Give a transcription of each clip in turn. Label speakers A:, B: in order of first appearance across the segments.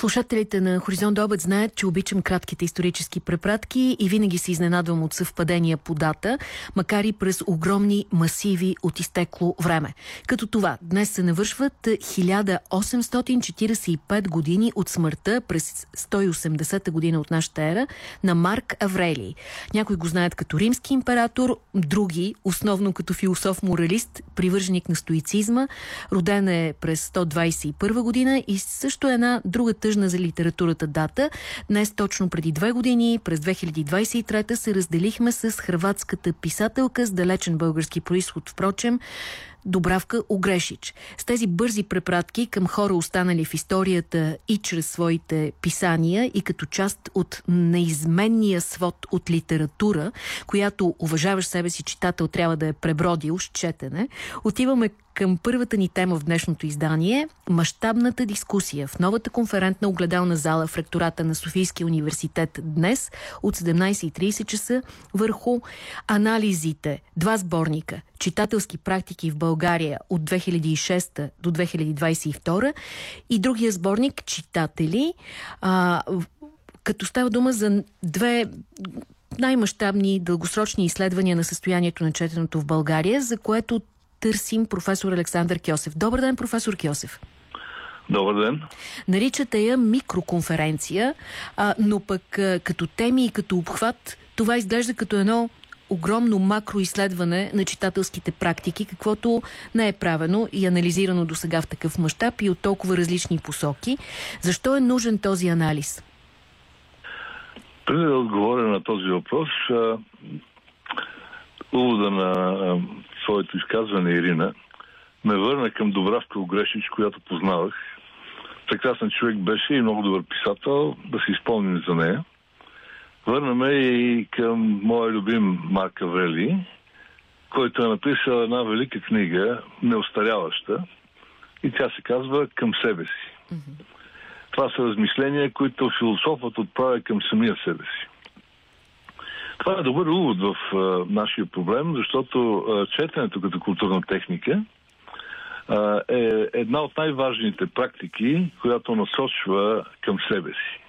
A: Слушателите на Хоризонт обед знаят, че обичам кратките исторически препратки и винаги се изненадвам от съвпадения по дата, макар и през огромни масиви от изтекло време. Като това, днес се навършват 1845 години от смъртта през 180 година от нашата ера на Марк Аврелий. Някои го знаят като римски император, други, основно като философ-моралист, привърженик на стоицизма. Роден е през 121 година и също една друга тъжна за литературата дата. Днес точно преди две години, през 2023 се разделихме с хрватската писателка с далечен български происход, впрочем, Добравка Огрешич. С тези бързи препратки към хора останали в историята и чрез своите писания и като част от неизменния свод от литература, която уважаваш себе си читател трябва да е пребродил с четене, отиваме към първата ни тема в днешното издание – мащабната дискусия в новата конферентна огледална зала в ректората на Софийския университет днес от 17.30 часа върху анализите, два сборника – читателски практики в България от 2006 до 2022 и другия сборник – читатели, а, като става дума за две най-мащабни дългосрочни изследвания на състоянието на четеното в България, за което търсим професор Александър Кьосев. Добър ден, професор Кьосев.
B: Добър ден.
A: Наричате я микроконференция, а, но пък а, като теми и като обхват това изглежда като едно огромно макроизследване на читателските практики, каквото не е правено и анализирано до сега в такъв мащаб и от толкова различни посоки. Защо е нужен този анализ?
B: Преди да отговоря на този въпрос, увода на своето изказване, Ирина, ме върна към Добравка Огрешич, която познавах. Прекрасен човек беше и много добър писател, да се изпълним за нея. Върнаме и към моя любим Марк Аврели, който е написал една велика книга, неостаряваща, и тя се казва Към себе си. Mm-hmm. Това са размишления, които философът отправя към самия себе си. Това е добър увод в а, нашия проблем, защото а, четенето като културна техника а, е една от най-важните практики, която насочва към себе си.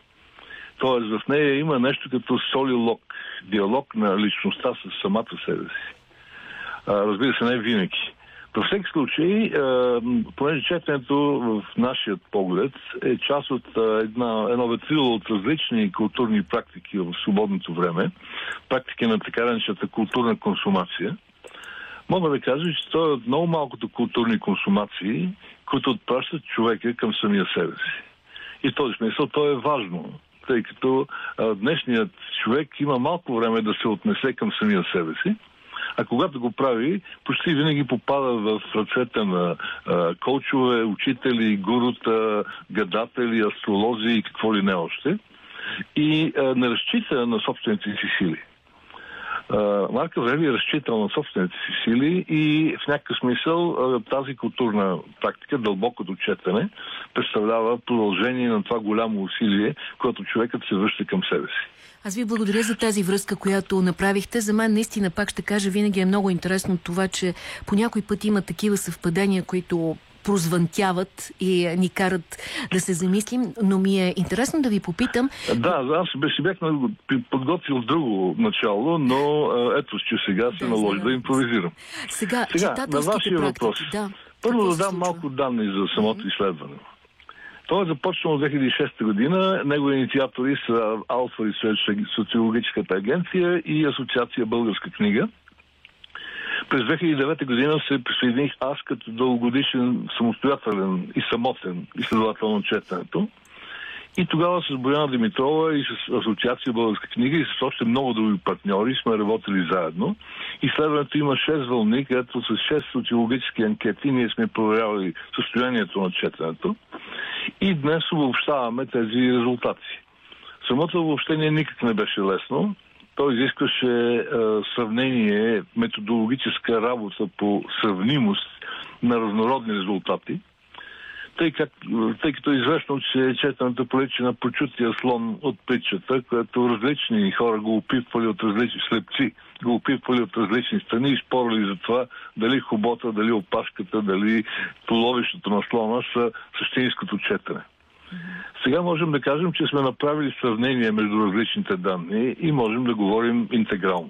B: Тоест в нея има нещо като солилог, диалог на личността с самата себе си. А, разбира се, не винаги. Във всеки случай, понеже четенето в нашия поглед е част от една, едно ветрило от различни културни практики в свободното време, практики на така наречената културна консумация, мога да кажа, че то е от много малкото културни консумации, които отпращат човека към самия себе си. И в този смисъл то е важно, тъй като днешният човек има малко време да се отнесе към самия себе си а когато го прави, почти винаги попада в ръцете на а, коучове, учители, гурута, гадатели, астролози и какво ли не още. И а, не разчита на собствените си сили. Марк е разчитал на собствените си сили и в някакъв смисъл тази културна практика, дълбокото четене, представлява продължение на това голямо усилие, което човекът се връща към себе си.
A: Аз ви благодаря за тази връзка, която направихте. За мен наистина, пак ще кажа, винаги е много интересно това, че по някой път има такива съвпадения, които прозвънтяват и ни карат да се замислим, но ми е интересно да ви попитам...
B: Да, аз си бях подготвил друго начало, но ето, че сега се да, наложи да импровизирам.
A: Сега, сега на вашия въпрос. Да.
B: Първо да дам малко данни за самото изследване. Той е започнал в 2006 година. Негови инициатори са Алфа Research, социологическата агенция и Асоциация Българска книга. През 2009 година се присъединих аз като дългогодишен самостоятелен и самотен изследовател на четенето. И тогава с Бояна Димитрова и с Асоциация Българска книга и с още много други партньори сме работили заедно. Изследването има 6 вълни, където с 6 социологически анкети ние сме проверявали състоянието на четенето. И днес обобщаваме тези резултати. Самото обобщение никак не беше лесно. Той изискваше е, сравнение, методологическа работа по сравнимост на разнородни резултати тъй, как, тъй като е известно, че четенето прилича на почутия слон от притчата, което различни хора го опитвали от различни слепци, го опитвали от различни страни и спорили за това дали хобота, дали опашката, дали половището на слона са същинското четене. Сега можем да кажем, че сме направили сравнение между различните данни и можем да говорим интегрално.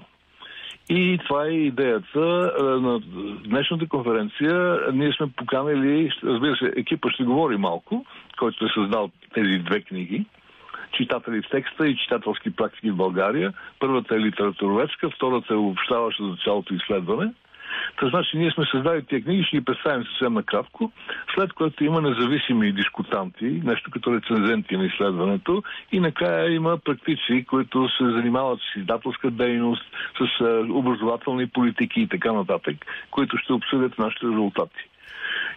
B: И това е идеята на днешната конференция. Ние сме поканили, разбира се, екипа ще говори малко, който е създал тези две книги читатели в текста и читателски практики в България. Първата е литературоведска, втората е обобщаваща за цялото изследване. Та значи ние сме създали тези книги, ще ги представим съвсем накратко, след което има независими дискутанти, нещо като рецензенти на изследването и накрая има практици, които се занимават с издателска дейност, с образователни политики и така нататък, които ще обсъдят нашите резултати.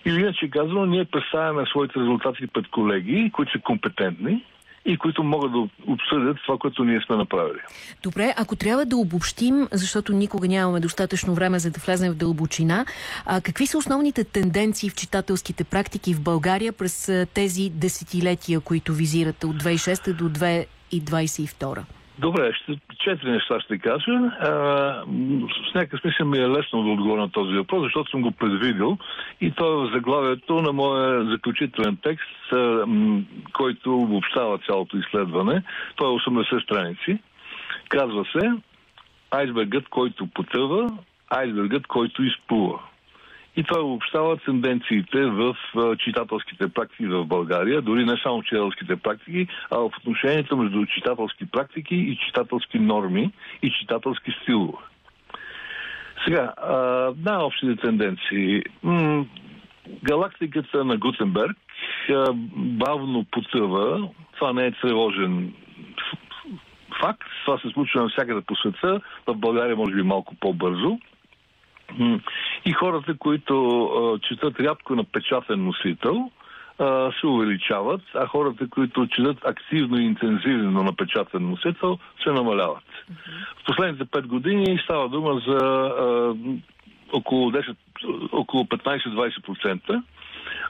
B: Или иначе казвам, ние представяме своите резултати пред колеги, които са компетентни и които могат да обсъдят това, което ние сме направили.
A: Добре, ако трябва да обобщим, защото никога нямаме достатъчно време за да влезем в дълбочина, а, какви са основните тенденции в читателските практики в България през тези десетилетия, които визирате от 2006 до 2022?
B: Добре, ще, четири неща ще кажа. А, с някакъв смисъл ми е лесно да отговоря на този въпрос, защото съм го предвидил и то е в заглавието на моя заключителен текст, който обобщава цялото изследване. Той е 80 страници. Казва се Айсбергът, който потъва, айсбергът, който изплува. И това обобщава тенденциите в читателските практики в България, дори не само читателските практики, а в отношението между читателски практики и читателски норми и читателски стилове. Сега, най-общите тенденции. галактиката на Гутенберг бавно потъва. Това не е тревожен факт. Това се случва навсякъде по света. В България може би малко по-бързо. И хората, които четат рядко на печатен носител, а, се увеличават, а хората, които четат активно и интензивно на печатен носител, се намаляват. В последните 5 години става дума за а, около, 10, около 15-20%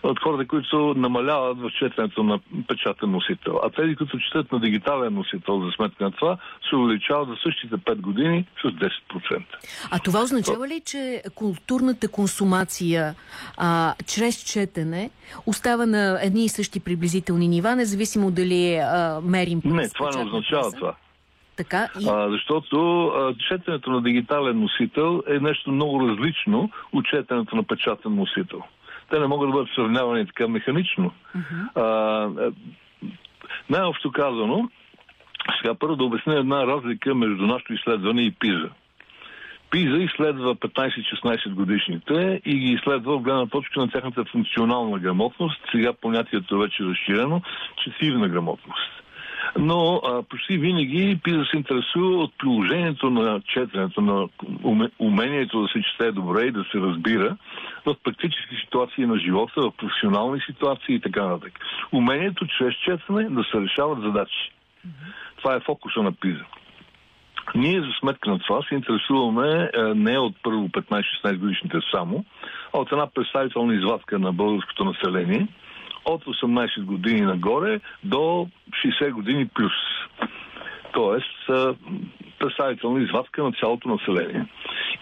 B: от хората, които намаляват в четенето на печатен носител. А тези, които четат на дигитален носител за сметка на това, се увеличават за същите 5 години с 10%.
A: А това означава ли, че културната консумация а, чрез четене остава на едни и същи приблизителни нива, независимо дали а, мерим...
B: Не, това не означава това.
A: Така
B: и... а, защото а, четенето на дигитален носител е нещо много различно от четенето на печатен носител те не могат да бъдат сравнявани така механично. Uh-huh. най-общо казано, сега първо да обясня една разлика между нашето изследване и ПИЗа. ПИЗа изследва 15-16 годишните и ги изследва в гледна точка на тяхната функционална грамотност. Сега понятието е вече разширено четивна грамотност но а, почти винаги ПИЗа се интересува от приложението на четенето, на умението да се чете добре и да се разбира в практически ситуации на живота, в професионални ситуации и така нататък. Умението чрез четене да се решават задачи. Това е фокуса на ПИЗа. Ние за сметка на това се интересуваме не от първо 15-16 годишните само, а от една представителна извадка на българското население – от 18 години нагоре до 60 години плюс. Тоест, представителна извадка на цялото население.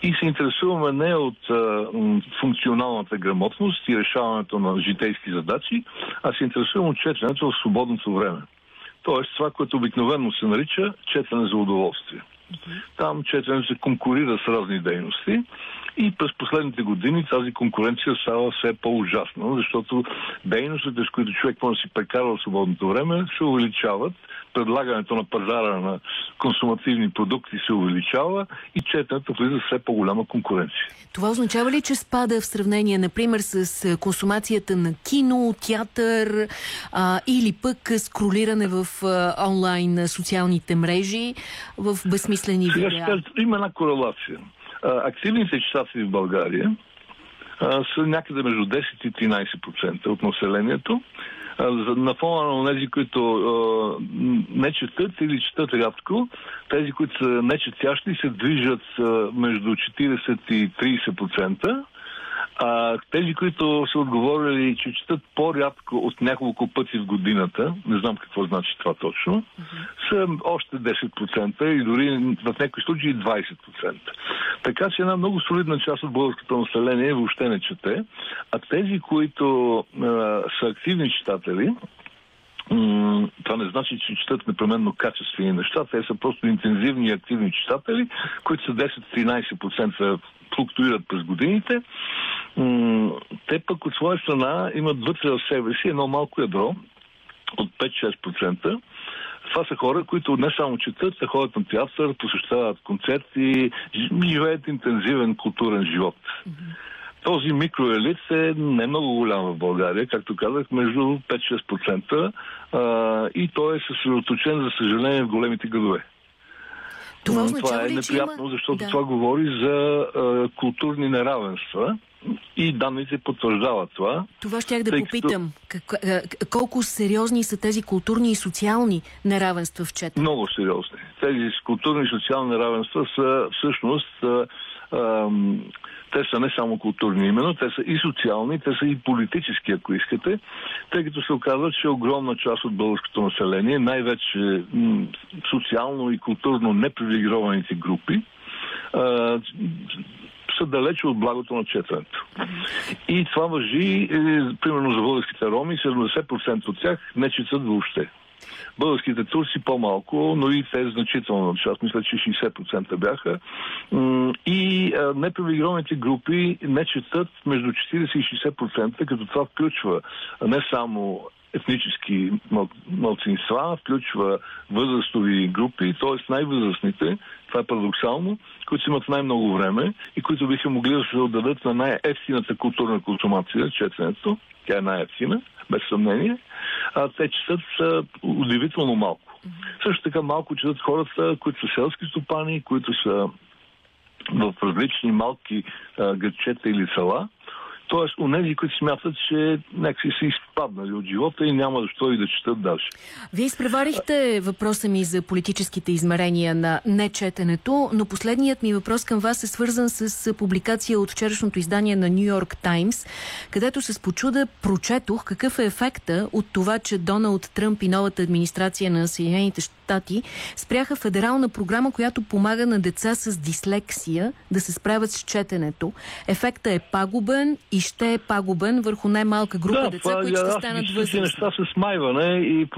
B: И се интересуваме не от а, функционалната грамотност и решаването на житейски задачи, а се интересуваме от четенето в свободното време. Тоест, това, което обикновено се нарича четене за удоволствие. Там четенето се конкурира с разни дейности. И през последните години тази конкуренция става все по-ужасна, защото дейностите, с които човек може да си прекарва свободното време, се увеличават, предлагането на пазара на консумативни продукти се увеличава и четенето влиза все по-голяма конкуренция.
A: Това означава ли, че спада в сравнение, например, с консумацията на кино, театър а, или пък скролиране в а, онлайн социалните мрежи в безсмислени видеа?
B: Има една корелация активните читатели в България са някъде между 10 и 13% от населението. На фона на тези, които не четат или четат рядко, тези, които са нечетящи, се движат между 40 и 30%. А, тези, които са отговорили, че четат по-рядко от няколко пъти в годината, не знам какво значи това точно, са още 10% и дори в някои случаи 20%. Така че една много солидна част от българското население въобще не чете, а тези, които а, са активни читатели, това не значи, че четат непременно качествени неща. Те са просто интензивни и активни читатели, които са 10-13% флуктуират през годините. Те пък от своя страна имат вътре в себе си едно малко ядро от 5-6%. Това са хора, които не само четат, а ходят на театър, посещават концерти, живеят интензивен културен живот. Този микроелит е не много голям в България, както казах, между 5-6% а, и той е съсредоточен, за съжаление, в големите градове.
A: Това,
B: това е неприятно,
A: има...
B: защото
A: да.
B: това говори за а, културни неравенства и данните потвърждават това.
A: Това щях да попитам. Като... Колко сериозни са тези културни и социални неравенства в чета?
B: Много сериозни. Тези културни и социални неравенства са всъщност... А, а, те са не само културни именно, те са и социални, те са и политически, ако искате, тъй като се оказва, че огромна част от българското население, най-вече социално и културно непривилегированите групи, а, са далече от благото на четенето. И това въжи, е, примерно за българските роми, 70% от тях не четат въобще. Българските турци по-малко, но и те значително част, мисля, че 60% бяха. И непривилегированите групи не четат между 40 и 60%, като това включва не само етнически малцинства, включва възрастови групи, т.е. най-възрастните, това е парадоксално, които имат най-много време и които биха могли да се отдадат на най-ефтината културна консумация, четенето, тя е най-ефтина, без съмнение, а те четат удивително малко. Mm-hmm. Също така малко четат хората, които са селски стопани, които са в различни малки а, гъчета или села, Тоест, нези, които смятат, че някакси са изпаднали от живота и няма защо и да четат даже.
A: Вие изпреварихте въпроса ми за политическите измерения на нечетенето, но последният ми въпрос към вас е свързан с публикация от вчерашното издание на Нью Йорк Таймс, където с почуда прочетох какъв е ефекта от това, че Доналд Тръмп и новата администрация на Съединените щати спряха федерална програма, която помага на деца с дислексия да се справят с четенето. Ефектът е пагубен и ще е пагубен върху най-малка група
B: да,
A: деца, които ще станат възрастни.
B: неща с смайване и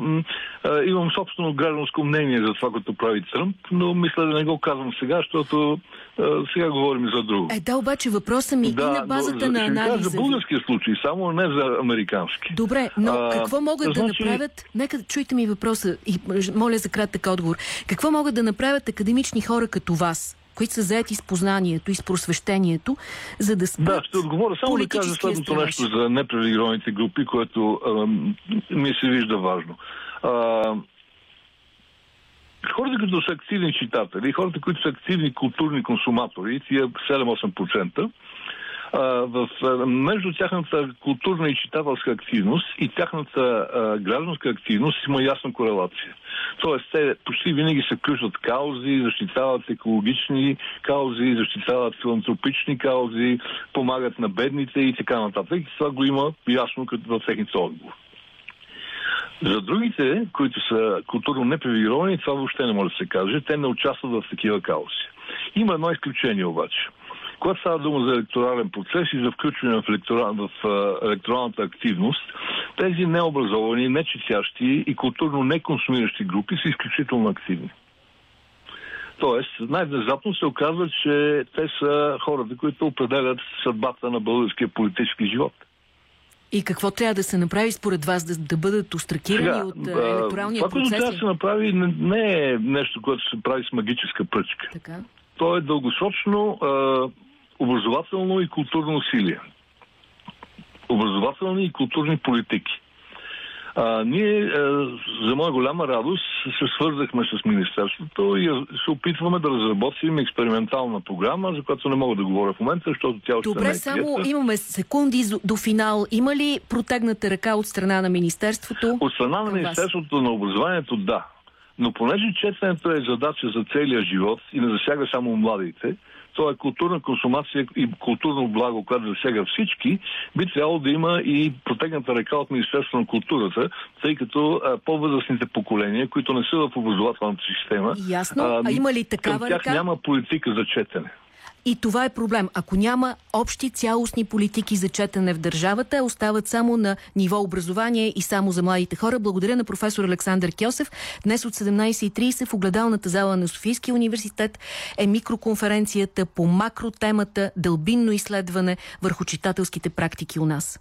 B: а, имам собствено гражданско мнение за това, което прави Тръмп, но мисля да не го казвам сега, защото а, сега говорим за друго.
A: Е, да, обаче въпросът ми да, и на базата но, на анализа.
B: За българския случай, само не за американски.
A: Добре, но а, какво могат значи... да направят? Нека чуйте ми въпроса и моля за кратък отговор. Какво могат да направят академични хора като вас? Които са заети с познанието и с просвещението, за да спрат
B: Да, ще отговоря. Само да кажа следното нещо за непривилегированите групи, което а, ми се вижда важно. А, хората, които са активни читатели, хората, които са активни културни консуматори, тия 7-8%, в, между тяхната културна и читателска активност и тяхната гражданска активност има ясна корелация. Тоест, те почти винаги се включват каузи, защитават екологични каузи, защитават филантропични каузи, помагат на бедните и така нататък. И това го има ясно като в техните отговор. За другите, които са културно непривилегировани, това въобще не може да се каже. Те не участват в такива каузи. Има едно изключение обаче. Когато става дума за електорален процес и за включване в, електорал, в електоралната активност, тези необразовани, нечетящи и културно неконсумиращи групи са изключително активни. Тоест, най-внезапно се оказва, че те са хората, които определят съдбата на българския политически живот.
A: И какво трябва да се направи според вас? Да, да бъдат остракирани Сега, от електоралния
B: това, процес? Това, трябва да се направи, не, не е нещо, което се прави с магическа пръчка.
A: Така?
B: То е дългосрочно образователно и културно усилие. Образователни и културни политики. А, ние, а, за моя голяма радост, се свързахме с Министерството и се опитваме да разработим експериментална програма, за която не мога да говоря в момента, защото тя още
A: Добре,
B: не е
A: само имаме секунди до финал. Има ли протегната ръка от страна на Министерството?
B: От страна на Министерството вас? на образованието, да. Но понеже четенето е задача за целия живот и не засяга само младите, то е културна консумация и културно благо, което засяга всички, би трябвало да има и протегната ръка от Министерството на културата, тъй като по-възрастните поколения, които не са в образователната система,
A: Ясно. А, а има ли такава
B: към тях
A: ръка?
B: няма политика за четене.
A: И това е проблем. Ако няма общи цялостни политики за четене в държавата, остават само на ниво образование и само за младите хора. Благодаря на професор Александър Кьосев. Днес от 17.30 в огледалната зала на Софийския университет е микроконференцията по макротемата дълбинно изследване върху читателските практики у нас.